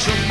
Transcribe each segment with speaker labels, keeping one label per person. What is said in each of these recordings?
Speaker 1: such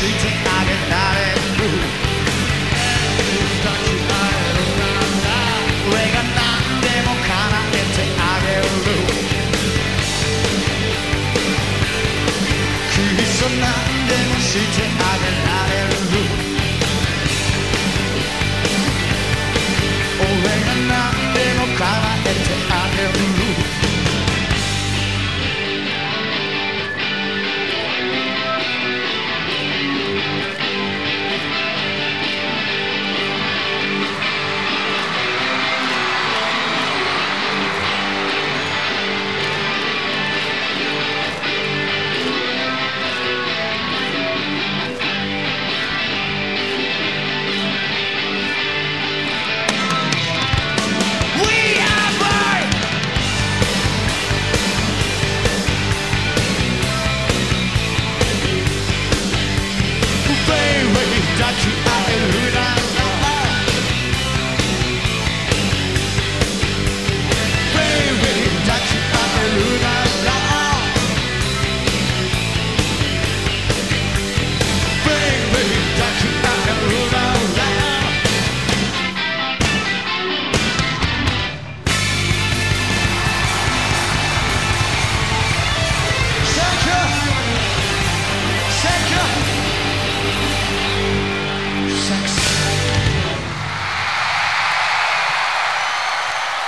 Speaker 1: られる抱き合えるなら俺が何でも叶えてあげるキス何でもしてあげられ